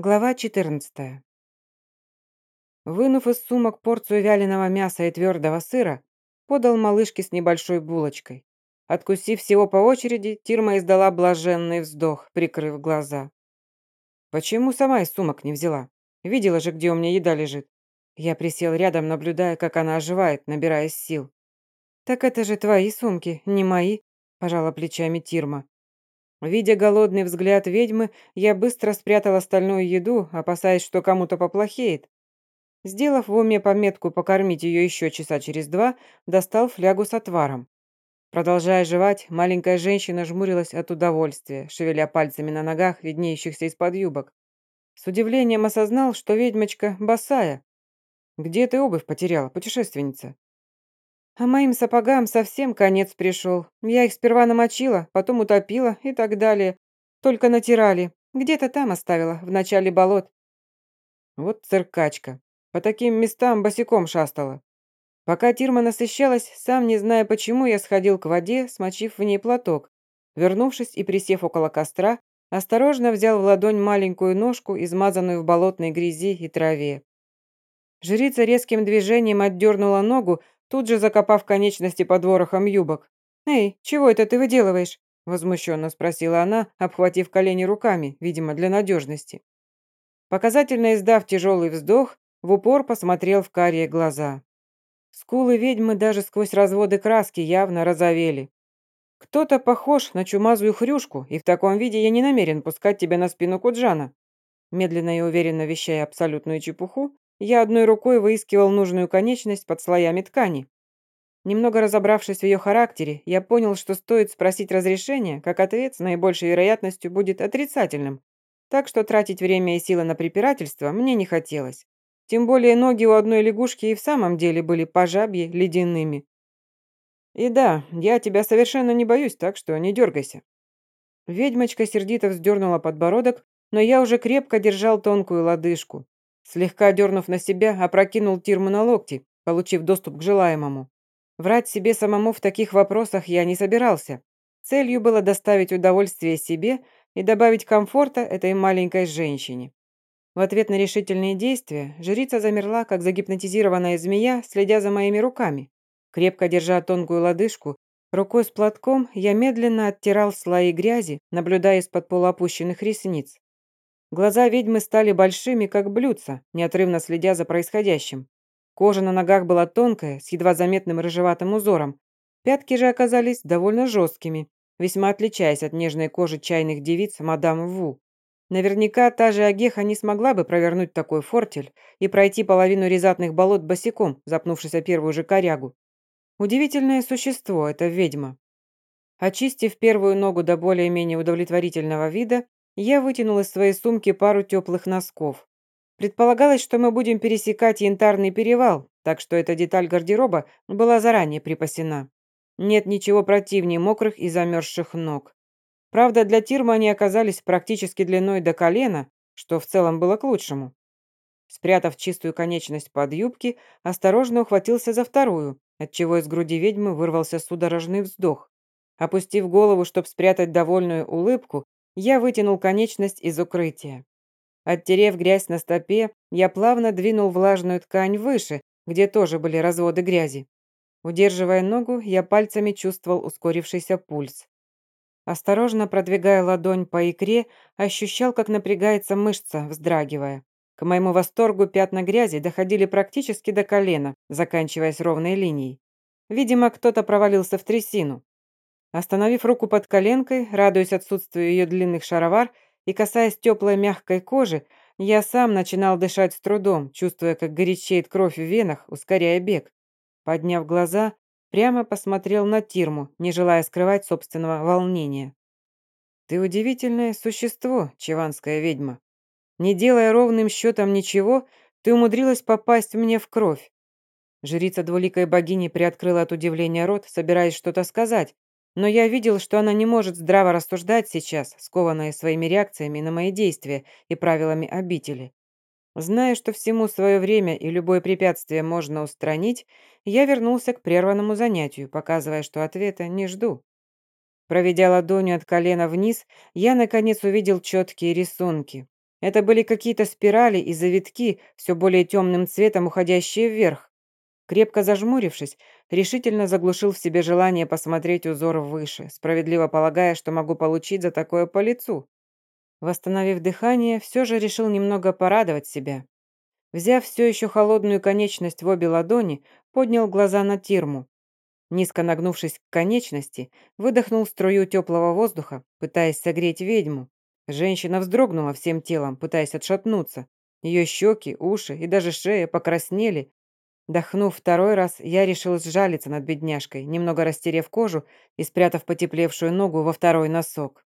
Глава 14. Вынув из сумок порцию вяленого мяса и твердого сыра, подал малышке с небольшой булочкой. Откусив всего по очереди, Тирма издала блаженный вздох, прикрыв глаза. «Почему сама из сумок не взяла? Видела же, где у меня еда лежит». Я присел рядом, наблюдая, как она оживает, набираясь сил. «Так это же твои сумки, не мои», – пожала плечами Тирма. Видя голодный взгляд ведьмы, я быстро спрятал остальную еду, опасаясь, что кому-то поплохеет. Сделав в уме пометку покормить ее еще часа через два, достал флягу с отваром. Продолжая жевать, маленькая женщина жмурилась от удовольствия, шевеля пальцами на ногах, виднеющихся из-под юбок. С удивлением осознал, что ведьмочка босая. «Где ты обувь потеряла, путешественница?» А моим сапогам совсем конец пришел. Я их сперва намочила, потом утопила и так далее. Только натирали. Где-то там оставила, в начале болот. Вот циркачка. По таким местам босиком шастала. Пока Тирма насыщалась, сам не зная почему, я сходил к воде, смочив в ней платок. Вернувшись и присев около костра, осторожно взял в ладонь маленькую ножку, измазанную в болотной грязи и траве. Жрица резким движением отдернула ногу, тут же закопав конечности под ворохом юбок. «Эй, чего это ты выделываешь?» возмущенно спросила она, обхватив колени руками, видимо, для надежности. Показательно издав тяжелый вздох, в упор посмотрел в карие глаза. Скулы ведьмы даже сквозь разводы краски явно розовели. «Кто-то похож на чумазую хрюшку, и в таком виде я не намерен пускать тебя на спину Куджана». Медленно и уверенно вещая абсолютную чепуху, я одной рукой выискивал нужную конечность под слоями ткани. Немного разобравшись в ее характере, я понял, что стоит спросить разрешения, как ответ с наибольшей вероятностью будет отрицательным. Так что тратить время и силы на препирательство мне не хотелось. Тем более ноги у одной лягушки и в самом деле были по жабье ледяными. И да, я тебя совершенно не боюсь, так что не дергайся. Ведьмочка сердито вздернула подбородок, но я уже крепко держал тонкую лодыжку. Слегка дернув на себя, опрокинул Тирму на локти, получив доступ к желаемому. Врать себе самому в таких вопросах я не собирался. Целью было доставить удовольствие себе и добавить комфорта этой маленькой женщине. В ответ на решительные действия жрица замерла, как загипнотизированная змея, следя за моими руками. Крепко держа тонкую лодыжку, рукой с платком я медленно оттирал слои грязи, наблюдая из-под полуопущенных ресниц. Глаза ведьмы стали большими, как блюдца, неотрывно следя за происходящим. Кожа на ногах была тонкая, с едва заметным рыжеватым узором. Пятки же оказались довольно жесткими, весьма отличаясь от нежной кожи чайных девиц мадам Ву. Наверняка та же Агеха не смогла бы провернуть такой фортель и пройти половину резатных болот босиком, запнувшись о первую же корягу. Удивительное существо это ведьма. Очистив первую ногу до более-менее удовлетворительного вида, я вытянул из своей сумки пару теплых носков. Предполагалось, что мы будем пересекать янтарный перевал, так что эта деталь гардероба была заранее припасена. Нет ничего противнее мокрых и замерзших ног. Правда, для Тирма они оказались практически длиной до колена, что в целом было к лучшему. Спрятав чистую конечность под юбки, осторожно ухватился за вторую, отчего из груди ведьмы вырвался судорожный вздох. Опустив голову, чтобы спрятать довольную улыбку, я вытянул конечность из укрытия. Оттерев грязь на стопе, я плавно двинул влажную ткань выше, где тоже были разводы грязи. Удерживая ногу, я пальцами чувствовал ускорившийся пульс. Осторожно продвигая ладонь по икре, ощущал, как напрягается мышца, вздрагивая. К моему восторгу пятна грязи доходили практически до колена, заканчиваясь ровной линией. Видимо, кто-то провалился в трясину. Остановив руку под коленкой, радуясь отсутствию ее длинных шаровар и касаясь теплой мягкой кожи, я сам начинал дышать с трудом, чувствуя, как горячеет кровь в венах, ускоряя бег. Подняв глаза, прямо посмотрел на Тирму, не желая скрывать собственного волнения. «Ты удивительное существо, чеванская ведьма. Не делая ровным счетом ничего, ты умудрилась попасть мне в кровь». Жрица двуликой богини приоткрыла от удивления рот, собираясь что-то сказать, но я видел, что она не может здраво рассуждать сейчас, скованная своими реакциями на мои действия и правилами обители. Зная, что всему свое время и любое препятствие можно устранить, я вернулся к прерванному занятию, показывая, что ответа не жду. Проведя ладонью от колена вниз, я, наконец, увидел четкие рисунки. Это были какие-то спирали и завитки, все более темным цветом уходящие вверх. Крепко зажмурившись, решительно заглушил в себе желание посмотреть узор выше, справедливо полагая, что могу получить за такое по лицу. Восстановив дыхание, все же решил немного порадовать себя. Взяв все еще холодную конечность в обе ладони, поднял глаза на Тирму. Низко нагнувшись к конечности, выдохнул струю теплого воздуха, пытаясь согреть ведьму. Женщина вздрогнула всем телом, пытаясь отшатнуться. Ее щеки, уши и даже шея покраснели. Дохнув второй раз, я решил сжалиться над бедняжкой, немного растерев кожу и спрятав потеплевшую ногу во второй носок.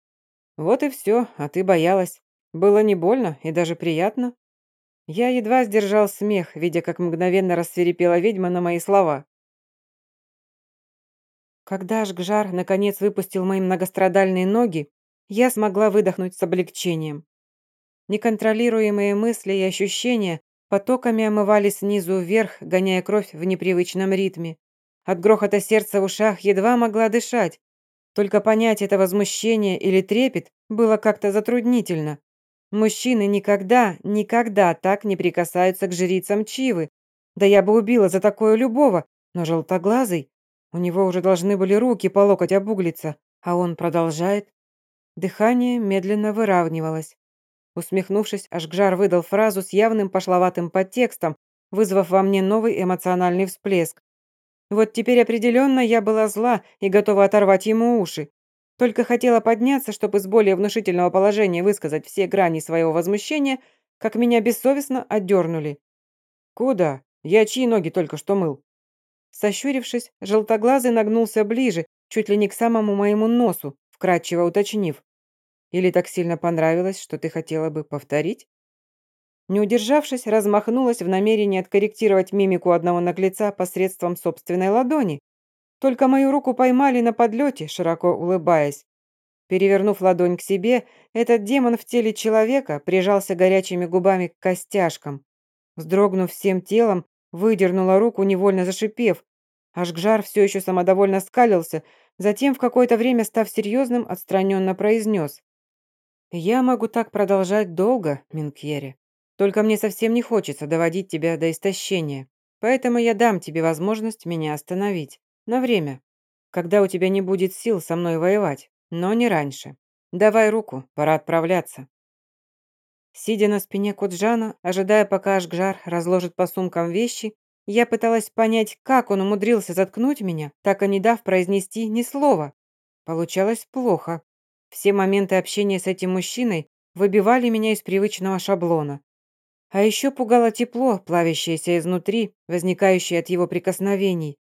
Вот и все, а ты боялась. Было не больно и даже приятно. Я едва сдержал смех, видя, как мгновенно рассверепела ведьма на мои слова. Когда Ашгжар наконец выпустил мои многострадальные ноги, я смогла выдохнуть с облегчением. Неконтролируемые мысли и ощущения потоками омывались снизу вверх, гоняя кровь в непривычном ритме. От грохота сердца в ушах едва могла дышать. Только понять это возмущение или трепет было как-то затруднительно. Мужчины никогда, никогда так не прикасаются к жрицам Чивы. Да я бы убила за такое любого, но желтоглазый, у него уже должны были руки по локоть обуглиться, а он продолжает. Дыхание медленно выравнивалось. Усмехнувшись, Ашгжар выдал фразу с явным пошловатым подтекстом, вызвав во мне новый эмоциональный всплеск. Вот теперь определенно я была зла и готова оторвать ему уши. Только хотела подняться, чтобы из более внушительного положения высказать все грани своего возмущения, как меня бессовестно отдернули. «Куда? Я чьи ноги только что мыл?» Сощурившись, желтоглазый нагнулся ближе, чуть ли не к самому моему носу, вкратчиво уточнив. Или так сильно понравилось, что ты хотела бы повторить? Не удержавшись, размахнулась в намерении откорректировать мимику одного наглеца посредством собственной ладони. Только мою руку поймали на подлете, широко улыбаясь. Перевернув ладонь к себе, этот демон в теле человека прижался горячими губами к костяшкам. Вздрогнув всем телом, выдернула руку, невольно зашипев. Ашгжар все еще самодовольно скалился, затем в какое-то время, став серьезным, отстраненно произнес. «Я могу так продолжать долго, Минкьере. Только мне совсем не хочется доводить тебя до истощения. Поэтому я дам тебе возможность меня остановить. На время. Когда у тебя не будет сил со мной воевать. Но не раньше. Давай руку, пора отправляться». Сидя на спине Куджана, ожидая, пока Ашгжар разложит по сумкам вещи, я пыталась понять, как он умудрился заткнуть меня, так и не дав произнести ни слова. Получалось плохо. Все моменты общения с этим мужчиной выбивали меня из привычного шаблона. А еще пугало тепло, плавящееся изнутри, возникающее от его прикосновений.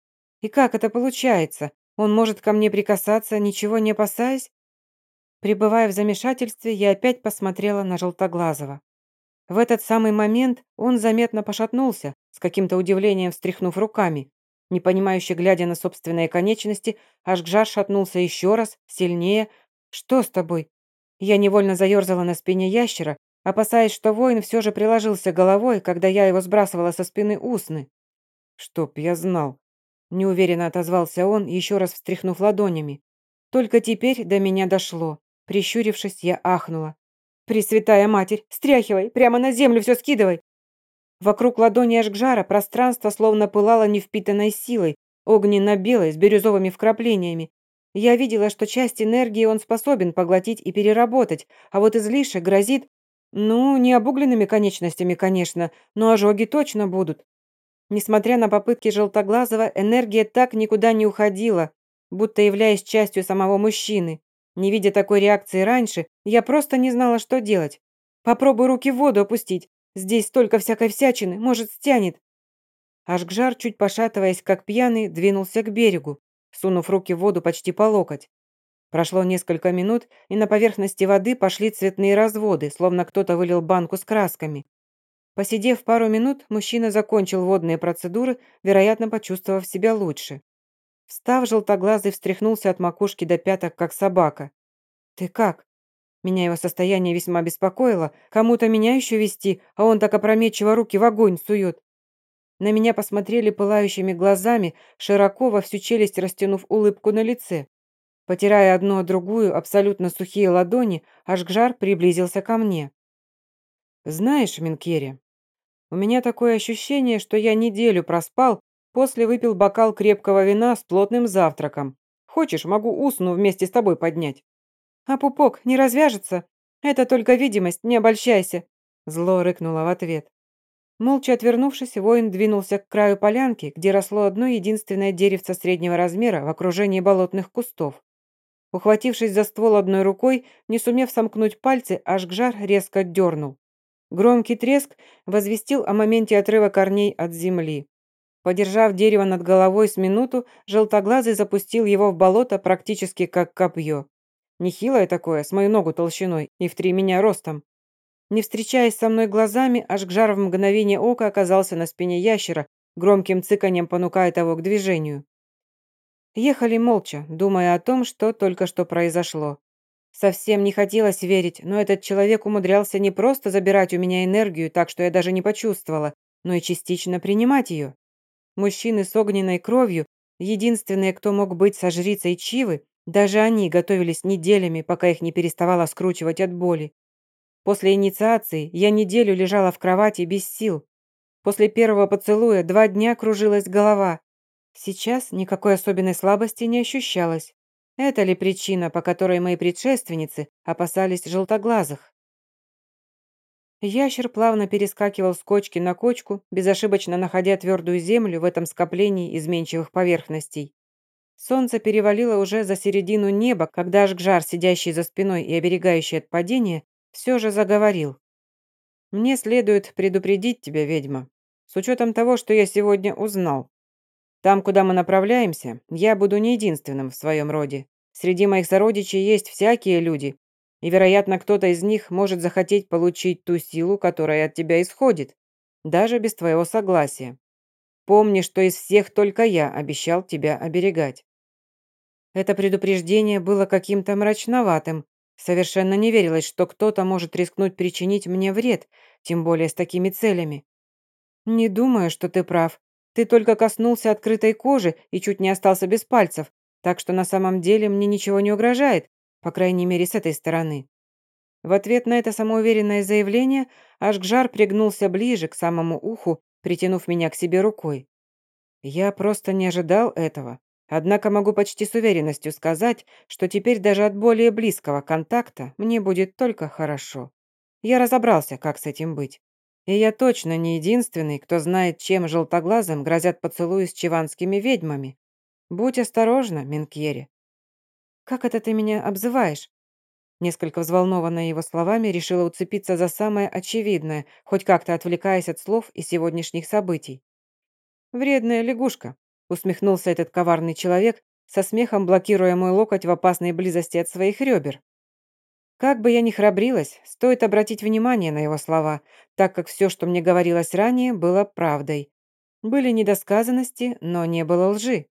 И как это получается? Он может ко мне прикасаться, ничего не опасаясь? Пребывая в замешательстве, я опять посмотрела на Желтоглазого. В этот самый момент он заметно пошатнулся, с каким-то удивлением встряхнув руками. Непонимающе глядя на собственные конечности, Ашгжар шатнулся еще раз, сильнее, «Что с тобой?» Я невольно заерзала на спине ящера, опасаясь, что воин все же приложился головой, когда я его сбрасывала со спины усны. «Чтоб я знал», — неуверенно отозвался он, еще раз встряхнув ладонями. Только теперь до меня дошло. Прищурившись, я ахнула. «Пресвятая Матерь, стряхивай, прямо на землю все скидывай!» Вокруг ладони Ашгжара пространство словно пылало невпитанной силой, огненно-белой, с бирюзовыми вкраплениями. Я видела, что часть энергии он способен поглотить и переработать, а вот излишек грозит, ну, не обугленными конечностями, конечно, но ожоги точно будут. Несмотря на попытки Желтоглазого, энергия так никуда не уходила, будто являясь частью самого мужчины. Не видя такой реакции раньше, я просто не знала, что делать. Попробуй руки в воду опустить. Здесь столько всякой всячины, может, стянет. Ашгжар, чуть пошатываясь, как пьяный, двинулся к берегу сунув руки в воду почти по локоть. Прошло несколько минут, и на поверхности воды пошли цветные разводы, словно кто-то вылил банку с красками. Посидев пару минут, мужчина закончил водные процедуры, вероятно, почувствовав себя лучше. Встав, желтоглазый встряхнулся от макушки до пяток, как собака. «Ты как?» Меня его состояние весьма беспокоило. Кому-то меня еще вести, а он так опрометчиво руки в огонь сует. На меня посмотрели пылающими глазами, широко во всю челюсть растянув улыбку на лице. Потирая одну другую абсолютно сухие ладони, Ашгжар приблизился ко мне. Знаешь, Минкери, у меня такое ощущение, что я неделю проспал, после выпил бокал крепкого вина с плотным завтраком. Хочешь, могу усну вместе с тобой поднять. А пупок не развяжется? Это только видимость, не обольщайся. Зло рыкнула в ответ. Молча отвернувшись, воин двинулся к краю полянки, где росло одно единственное деревце среднего размера в окружении болотных кустов. Ухватившись за ствол одной рукой, не сумев сомкнуть пальцы, аж Гжар резко дернул. Громкий треск возвестил о моменте отрыва корней от земли. Подержав дерево над головой с минуту, желтоглазый запустил его в болото практически как копье. Нехилое такое, с мою ногу толщиной и в три меня ростом. Не встречаясь со мной глазами, аж Гжар в мгновение ока оказался на спине ящера, громким цыканьем понукая того к движению. Ехали молча, думая о том, что только что произошло. Совсем не хотелось верить, но этот человек умудрялся не просто забирать у меня энергию так, что я даже не почувствовала, но и частично принимать ее. Мужчины с огненной кровью, единственные, кто мог быть со жрицей Чивы, даже они готовились неделями, пока их не переставало скручивать от боли. После инициации я неделю лежала в кровати без сил. После первого поцелуя два дня кружилась голова. Сейчас никакой особенной слабости не ощущалось. Это ли причина, по которой мои предшественницы опасались желтоглазых? Ящер плавно перескакивал с кочки на кочку, безошибочно находя твердую землю в этом скоплении изменчивых поверхностей. Солнце перевалило уже за середину неба, когда Ашгжар, сидящий за спиной и оберегающий от падения, все же заговорил. «Мне следует предупредить тебя, ведьма, с учетом того, что я сегодня узнал. Там, куда мы направляемся, я буду не единственным в своем роде. Среди моих сородичей есть всякие люди, и, вероятно, кто-то из них может захотеть получить ту силу, которая от тебя исходит, даже без твоего согласия. Помни, что из всех только я обещал тебя оберегать». Это предупреждение было каким-то мрачноватым, Совершенно не верилось, что кто-то может рискнуть причинить мне вред, тем более с такими целями. Не думаю, что ты прав. Ты только коснулся открытой кожи и чуть не остался без пальцев, так что на самом деле мне ничего не угрожает, по крайней мере, с этой стороны. В ответ на это самоуверенное заявление Ашгжар пригнулся ближе к самому уху, притянув меня к себе рукой. Я просто не ожидал этого. Однако могу почти с уверенностью сказать, что теперь даже от более близкого контакта мне будет только хорошо. Я разобрался, как с этим быть. И я точно не единственный, кто знает, чем желтоглазым грозят поцелуи с чиванскими ведьмами. Будь осторожна, Минкьери. «Как это ты меня обзываешь?» Несколько взволнованная его словами, решила уцепиться за самое очевидное, хоть как-то отвлекаясь от слов и сегодняшних событий. «Вредная лягушка», усмехнулся этот коварный человек, со смехом блокируя мой локоть в опасной близости от своих ребер. Как бы я ни храбрилась, стоит обратить внимание на его слова, так как все, что мне говорилось ранее, было правдой. Были недосказанности, но не было лжи.